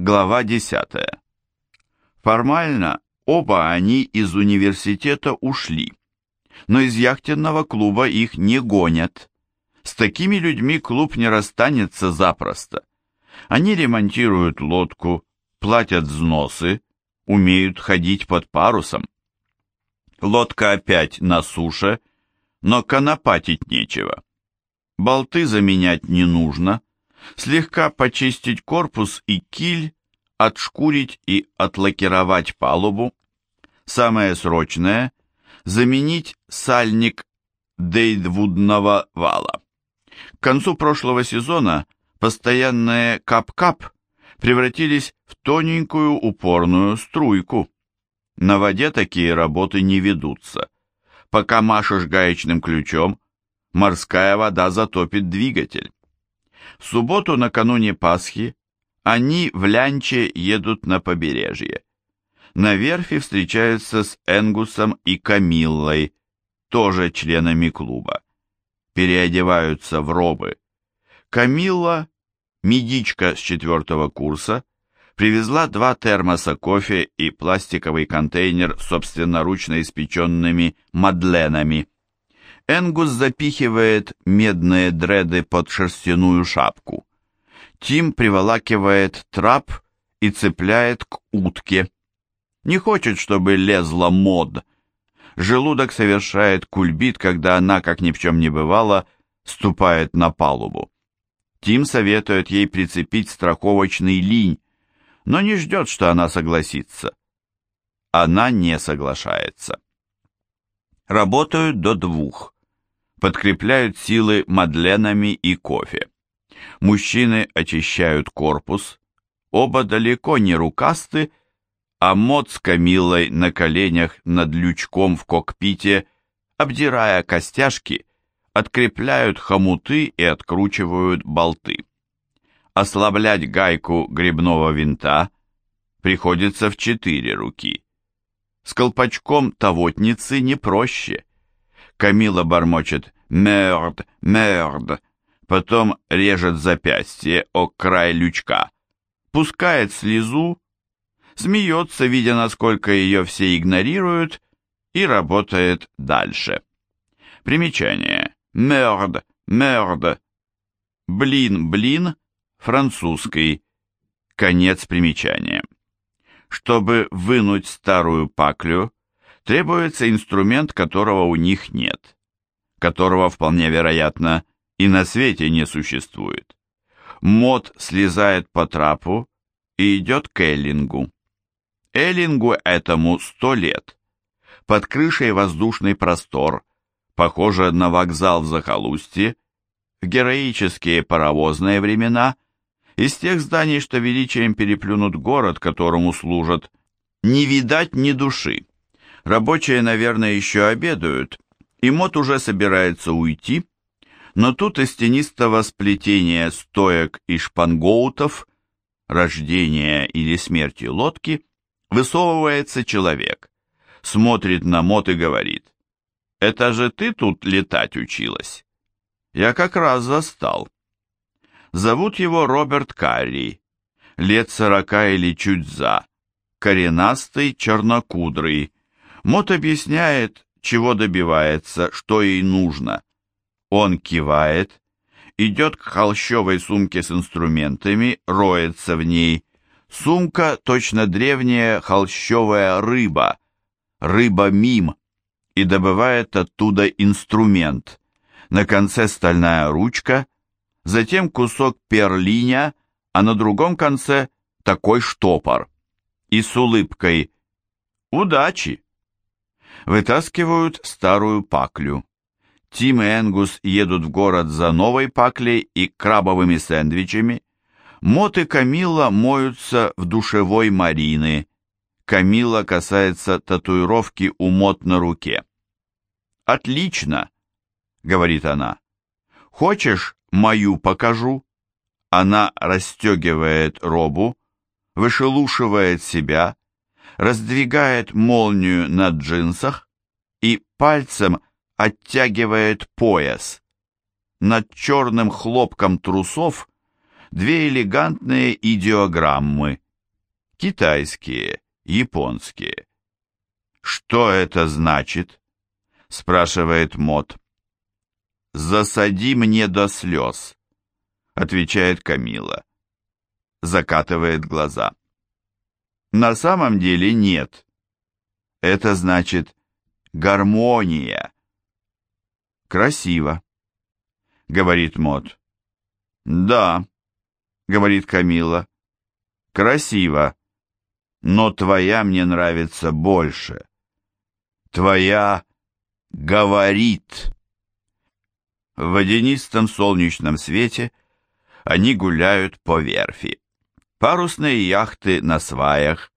Глава 10. Формально оба они из университета ушли, но из яхтенного клуба их не гонят. С такими людьми клуб не расстанется запросто. Они ремонтируют лодку, платят взносы, умеют ходить под парусом. Лодка опять на суше, но конопатить нечего. Болты заменять не нужно, слегка почистить корпус и киль, отшкурить и отлакировать палубу. Самое срочное – заменить сальник дейдвудного вала. К концу прошлого сезона постоянные кап-кап превратились в тоненькую упорную струйку. На воде такие работы не ведутся. Пока машешь гаечным ключом, морская вода затопит двигатель. В субботу накануне Пасхи они в Лянче едут на побережье. На верфи встречаются с Энгусом и Камиллой, тоже членами клуба. Переодеваются в робы. Камилла, медичка с четвертого курса, привезла два термоса кофе и пластиковый контейнер с собственноручно испеченными мадленами. Энгус запихивает медные дреды под шерстяную шапку. Тим приволакивает трап и цепляет к утке. Не хочет, чтобы лезла мод. Желудок совершает кульбит, когда она, как ни в чем не бывало, ступает на палубу. Тим советует ей прицепить страховочный линь, но не ждет, что она согласится. Она не соглашается. Работают до двух подкрепляют силы мадленами и кофе. Мужчины очищают корпус, оба далеко не рукасты, а Мот с Камилой на коленях над лючком в кокпите, обдирая костяшки, открепляют хомуты и откручивают болты. Ослаблять гайку грибного винта приходится в четыре руки. С колпачком тавотницы не проще. Камила бормочет «Мерд, мерд», потом режет запястье о край лючка, пускает слезу, смеется, видя, насколько ее все игнорируют, и работает дальше. Примечание. Мерд, мерд. Блин, блин, французский. Конец примечания. Чтобы вынуть старую паклю, требуется инструмент, которого у них нет, которого, вполне вероятно, и на свете не существует. Мод слезает по трапу и идет к Эллингу. Эллингу этому сто лет. Под крышей воздушный простор, похоже на вокзал в захолустье, в героические паровозные времена, из тех зданий, что величием переплюнут город, которому служат, не видать ни души. Рабочие, наверное, еще обедают, и Мот уже собирается уйти, но тут из тенистого сплетения стоек и шпангоутов, рождения или смерти лодки, высовывается человек, смотрит на Мот и говорит, «Это же ты тут летать училась?» «Я как раз застал». Зовут его Роберт Карри, лет сорока или чуть за, коренастый, чернокудрый, Мот объясняет, чего добивается, что ей нужно. Он кивает, идет к холщовой сумке с инструментами, роется в ней. Сумка точно древняя холщовая рыба, рыба-мим, и добывает оттуда инструмент. На конце стальная ручка, затем кусок перлиня, а на другом конце такой штопор. И с улыбкой «Удачи!» Вытаскивают старую паклю. Тим и Энгус едут в город за новой паклей и крабовыми сэндвичами. Мот и Камила моются в душевой Марины. Камила касается татуировки у Мот на руке. «Отлично!» — говорит она. «Хочешь, мою покажу?» Она расстегивает робу, вышелушивает себя, раздвигает молнию на джинсах и пальцем оттягивает пояс. Над черным хлопком трусов две элегантные идеограммы китайские, японские. «Что это значит?» — спрашивает Мот. «Засади мне до слез», — отвечает Камила. Закатывает глаза. «На самом деле нет. Это значит гармония». «Красиво», — говорит Мот. «Да», — говорит Камила. «Красиво, но твоя мне нравится больше. Твоя говорит». В водянистом солнечном свете они гуляют по верфи. Парусные яхты на сваях,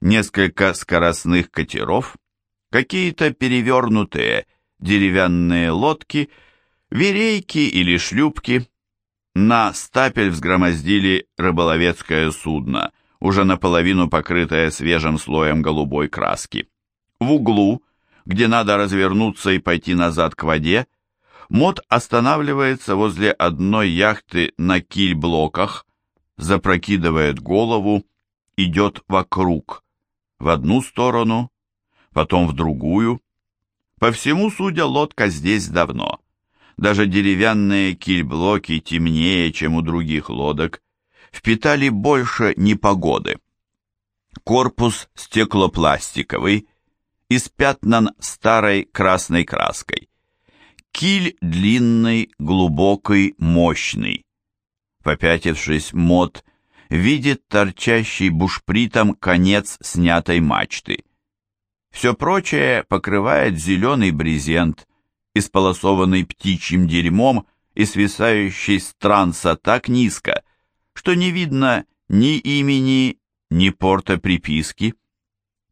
несколько скоростных катеров, какие-то перевернутые деревянные лодки, верейки или шлюпки. На стапель взгромоздили рыболовецкое судно, уже наполовину покрытое свежим слоем голубой краски. В углу, где надо развернуться и пойти назад к воде, Мод останавливается возле одной яхты на кильблоках, запрокидывает голову, идет вокруг, в одну сторону, потом в другую. По всему, судя, лодка здесь давно. Даже деревянные кильблоки темнее, чем у других лодок, впитали больше непогоды. Корпус стеклопластиковый, испятнан старой красной краской. Киль длинный, глубокий, мощный. Попятившись, мод видит торчащий бушпритом конец снятой мачты. Все прочее покрывает зеленый брезент, исполосованный птичьим дерьмом и свисающий с транса так низко, что не видно ни имени, ни порта приписки.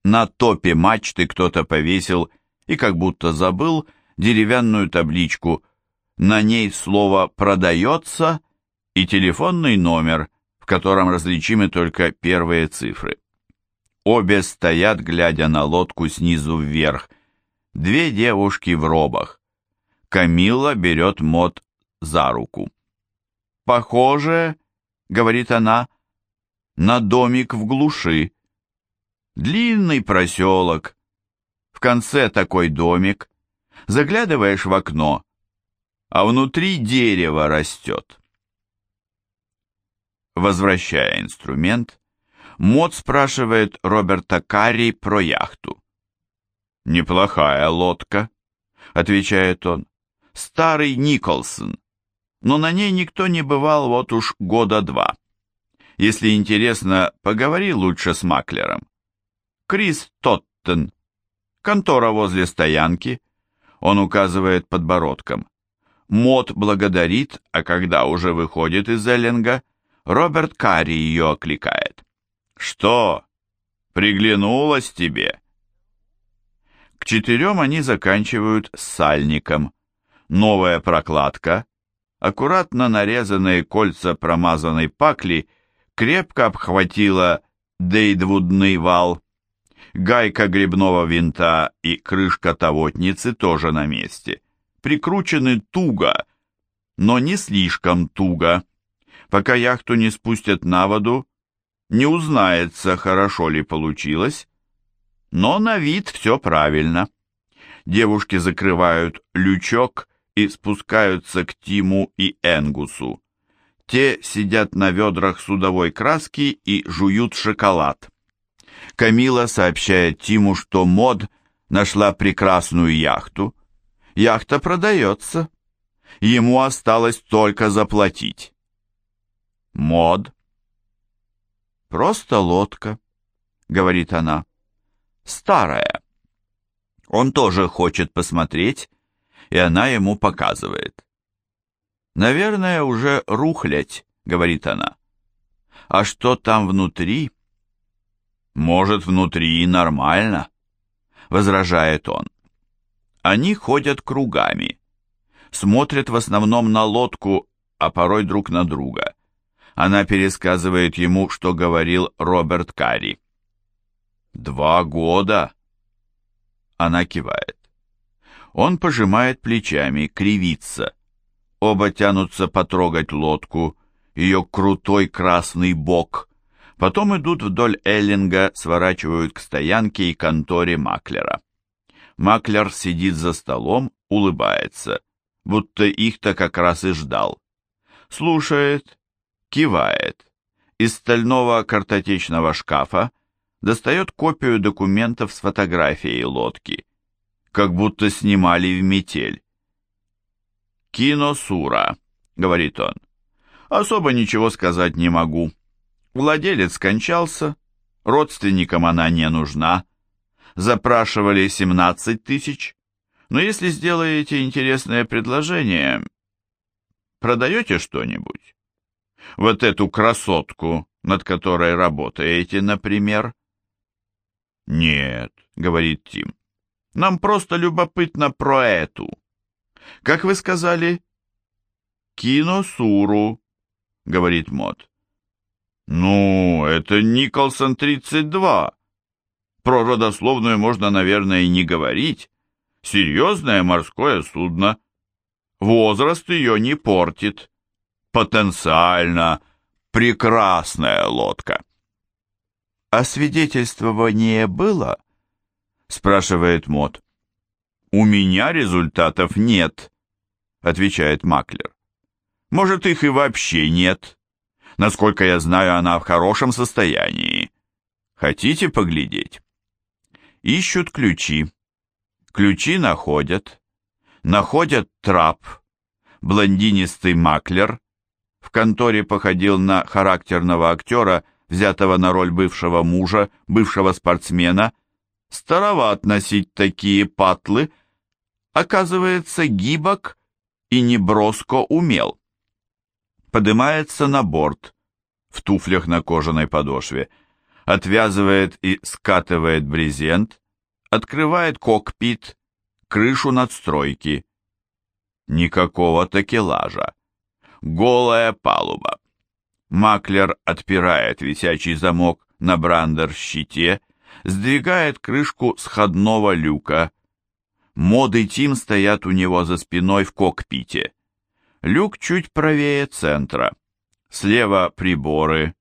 На топе мачты кто-то повесил и как будто забыл деревянную табличку. На ней слово «продается» и телефонный номер, в котором различимы только первые цифры. Обе стоят, глядя на лодку снизу вверх. Две девушки в робах. Камила берет Мот за руку. «Похоже, — говорит она, — на домик в глуши. Длинный проселок. В конце такой домик. Заглядываешь в окно, а внутри дерево растет. Возвращая инструмент, Мот спрашивает Роберта Карри про яхту. «Неплохая лодка», — отвечает он. «Старый Николсон, но на ней никто не бывал вот уж года два. Если интересно, поговори лучше с маклером. Крис Тоттен, контора возле стоянки, он указывает подбородком. Мот благодарит, а когда уже выходит из Эллинга, Роберт Карри ее окликает. «Что? Приглянулась тебе?» К четырем они заканчивают сальником. Новая прокладка, аккуратно нарезанные кольца промазанной пакли крепко обхватила дейдвудный вал. Гайка грибного винта и крышка тавотницы тоже на месте. Прикручены туго, но не слишком туго. Пока яхту не спустят на воду, не узнается, хорошо ли получилось, но на вид все правильно. Девушки закрывают лючок и спускаются к Тиму и Энгусу. Те сидят на ведрах судовой краски и жуют шоколад. Камила сообщает Тиму, что Мод нашла прекрасную яхту. Яхта продается. Ему осталось только заплатить. Мод. «Просто лодка», — говорит она. «Старая». Он тоже хочет посмотреть, и она ему показывает. «Наверное, уже рухлядь», — говорит она. «А что там внутри?» «Может, внутри и нормально», — возражает он. Они ходят кругами, смотрят в основном на лодку, а порой друг на друга. Она пересказывает ему, что говорил Роберт Карри. «Два года?» Она кивает. Он пожимает плечами, кривится. Оба тянутся потрогать лодку, ее крутой красный бок, Потом идут вдоль Эллинга, сворачивают к стоянке и конторе Маклера. Маклер сидит за столом, улыбается, будто их-то как раз и ждал. Слушает, кивает. Из стального картотечного шкафа достает копию документов с фотографией лодки, как будто снимали в метель. «Киносура», — говорит он. «Особо ничего сказать не могу. Владелец скончался, родственникам она не нужна. Запрашивали 17 тысяч, но если сделаете интересное предложение, продаете что-нибудь? Вот эту красотку, над которой работаете, например?» «Нет», — говорит Тим, — «нам просто любопытно про эту». «Как вы сказали?» «Киносуру», — говорит Мот. «Ну, это Николсон 32. Про родословную можно, наверное, и не говорить. Серьезное морское судно. Возраст ее не портит. Потенциально прекрасная лодка». «А свидетельствование было?» — спрашивает Мот. «У меня результатов нет», — отвечает Маклер. «Может, их и вообще нет. Насколько я знаю, она в хорошем состоянии. Хотите поглядеть?» Ищут ключи. Ключи находят. Находят трап. Блондинистый маклер. В конторе походил на характерного актера, взятого на роль бывшего мужа, бывшего спортсмена. Староват носить такие патлы. Оказывается, гибок и неброско умел поднимается на борт в туфлях на кожаной подошве, отвязывает и скатывает брезент, открывает кокпит, крышу надстройки. Никакого такелажа. Голая палуба. Маклер отпирает висячий замок на брандер-щите, сдвигает крышку сходного люка. Мод и Тим стоят у него за спиной в кокпите. Люк чуть правее центра. Слева приборы.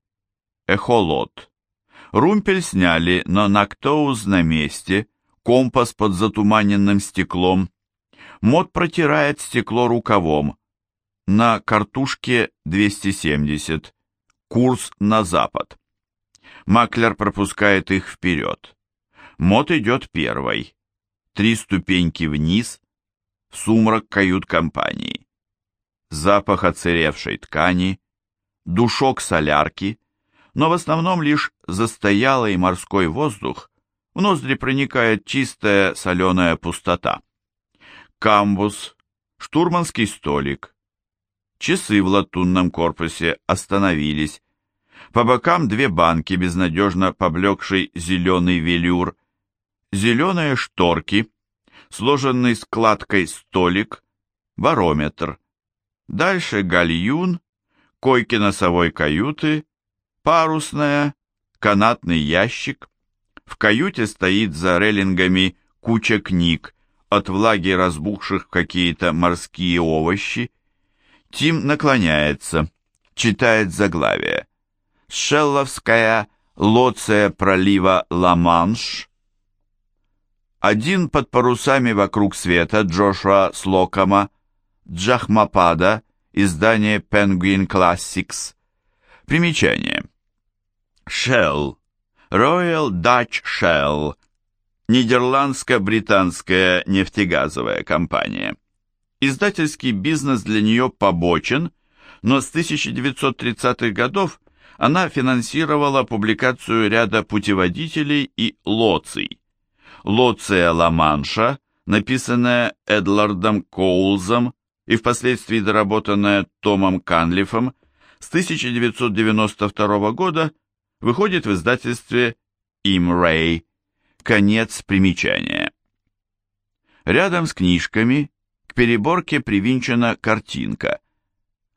Эхолот. Румпель сняли, но Нактоуз на месте. Компас под затуманенным стеклом. Мод протирает стекло рукавом. На картушке 270. Курс на запад. Маклер пропускает их вперед. Мод идет первой. Три ступеньки вниз. Сумрак кают-компании запах оцеревшей ткани, душок солярки, но в основном лишь застоялый морской воздух, в ноздри проникает чистая соленая пустота. Камбус, штурманский столик, часы в латунном корпусе остановились, по бокам две банки, безнадежно поблекший зеленый велюр, зеленые шторки, сложенный складкой столик, барометр, Дальше гальюн, койки носовой каюты, парусная, канатный ящик. В каюте стоит за рейлингами куча книг, от влаги разбухших какие-то морские овощи. Тим наклоняется, читает заглавие. Шелловская лоция пролива Ла-Манш. Один под парусами вокруг света Джошуа Слокома Джахмапада, издание Penguin Classics. Примечание. Shell. Royal Dutch Shell. Нидерландско-британская нефтегазовая компания. Издательский бизнес для нее побочен, но с 1930-х годов она финансировала публикацию ряда путеводителей и лоций. Лоция Ла-Манша, написанная Эдлардом Коулзом и впоследствии доработанная Томом Канлифом, с 1992 года выходит в издательстве Имрей. Конец примечания. Рядом с книжками переборке привинчена картинка.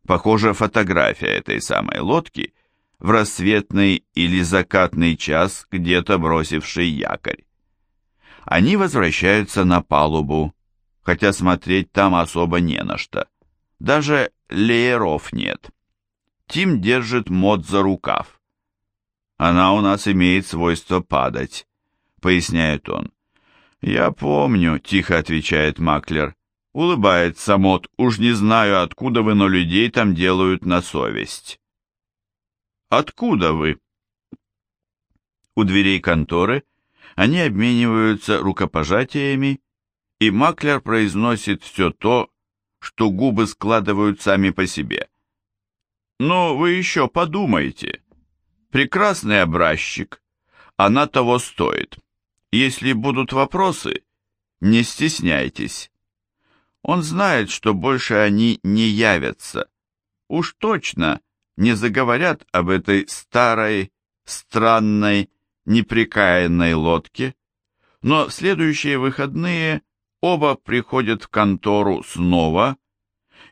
Похоже, фотография этой самой лодки в рассветный или закатный час, где-то бросивший якорь. Они возвращаются на палубу, хотя смотреть там особо не на что. Даже лееров нет. Тим держит мод за рукав. Она у нас имеет свойство падать, поясняет он. Я помню, тихо отвечает Маклер. Улыбается Мот. Уж не знаю, откуда вы, но людей там делают на совесть. Откуда вы? У дверей конторы они обмениваются рукопожатиями, и Маклер произносит все то, что губы складывают сами по себе. Но вы еще подумайте. Прекрасный образчик. Она того стоит. Если будут вопросы, не стесняйтесь. Он знает, что больше они не явятся. Уж точно не заговорят об этой старой, странной, неприкаянной лодке, но в следующие выходные оба приходят в контору снова,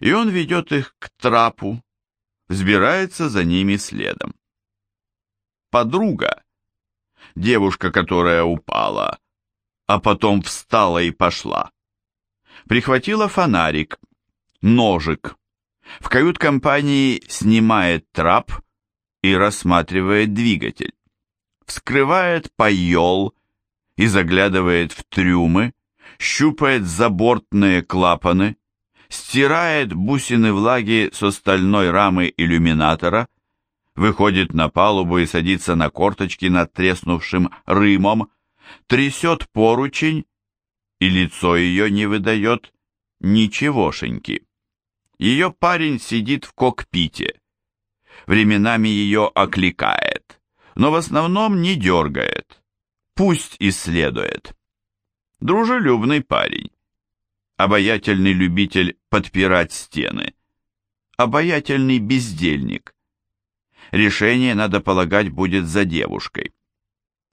и он ведет их к трапу, взбирается за ними следом. Подруга, девушка, которая упала, а потом встала и пошла, прихватила фонарик, ножик, в кают-компании снимает трап и рассматривает двигатель, вскрывает пайол и заглядывает в трюмы, щупает забортные клапаны, стирает бусины влаги с остальной рамы иллюминатора, выходит на палубу и садится на корточки над треснувшим рымом, трясет поручень, и лицо ее не выдает ничегошеньки. Ее парень сидит в кокпите, временами ее окликает, но в основном не дергает, пусть исследует. Дружелюбный парень, обаятельный любитель подпирать стены, обаятельный бездельник. Решение, надо полагать, будет за девушкой.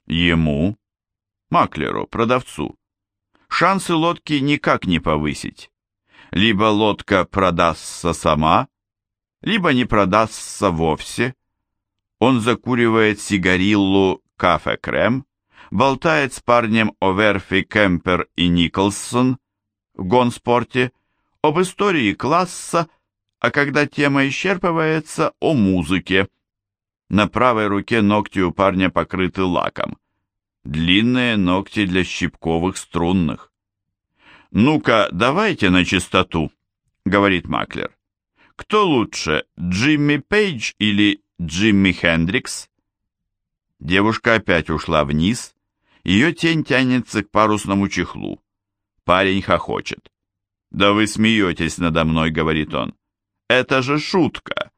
Ему, маклеру, продавцу, шансы лодки никак не повысить. Либо лодка продастся сама, либо не продастся вовсе. Он закуривает сигариллу кафе-крем, болтает с парнем о верфи Кемпер и Николсон, в гонспорте, об истории класса, а когда тема исчерпывается, о музыке. На правой руке ногти у парня покрыты лаком. Длинные ногти для щипковых струнных. «Ну-ка, давайте на чистоту», — говорит Маклер. «Кто лучше, Джимми Пейдж или Джимми Хендрикс?» Девушка опять ушла вниз, ее тень тянется к парусному чехлу. Парень хохочет. «Да вы смеетесь надо мной», — говорит он. «Это же шутка».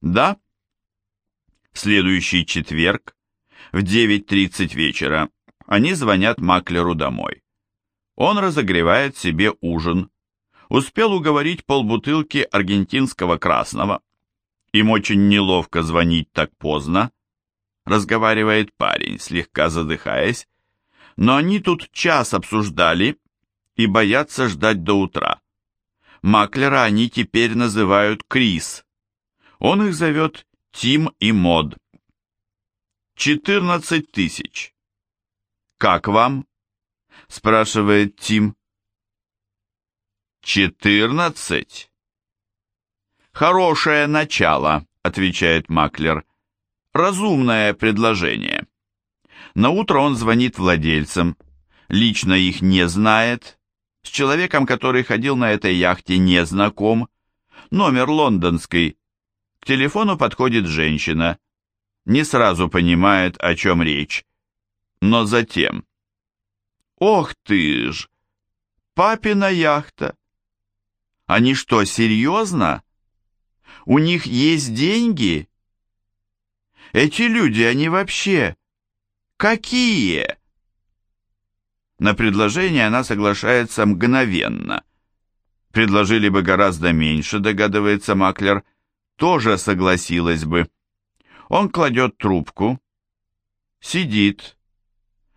«Да?» В следующий четверг в 9.30 вечера они звонят маклеру домой. Он разогревает себе ужин. Успел уговорить полбутылки аргентинского красного. Им очень неловко звонить так поздно, разговаривает парень, слегка задыхаясь, но они тут час обсуждали и боятся ждать до утра. Маклера они теперь называют Крис. Он их зовет Тим и Мод. 14 тысяч. «Как вам?» – спрашивает Тим. «Четырнадцать?» «Хорошее начало», – отвечает Маклер. «Разумное предложение». На утро он звонит владельцам, лично их не знает, с человеком, который ходил на этой яхте, не знаком. Номер лондонский. К телефону подходит женщина. Не сразу понимает, о чем речь. Но затем... Ох ты ж! Папина яхта! Они что, серьезно? У них есть деньги? Эти люди, они вообще... Какие? На предложение она соглашается мгновенно. Предложили бы гораздо меньше, догадывается Маклер, тоже согласилась бы. Он кладет трубку, сидит,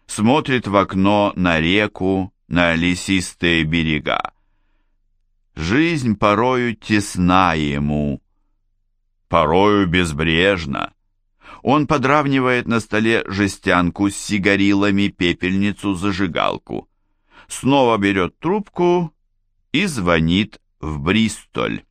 смотрит в окно на реку, на лесистые берега. Жизнь порою тесна ему, порою безбрежна. Он подравнивает на столе жестянку с сигарилами, пепельницу, зажигалку. Снова берет трубку и звонит в Бристоль.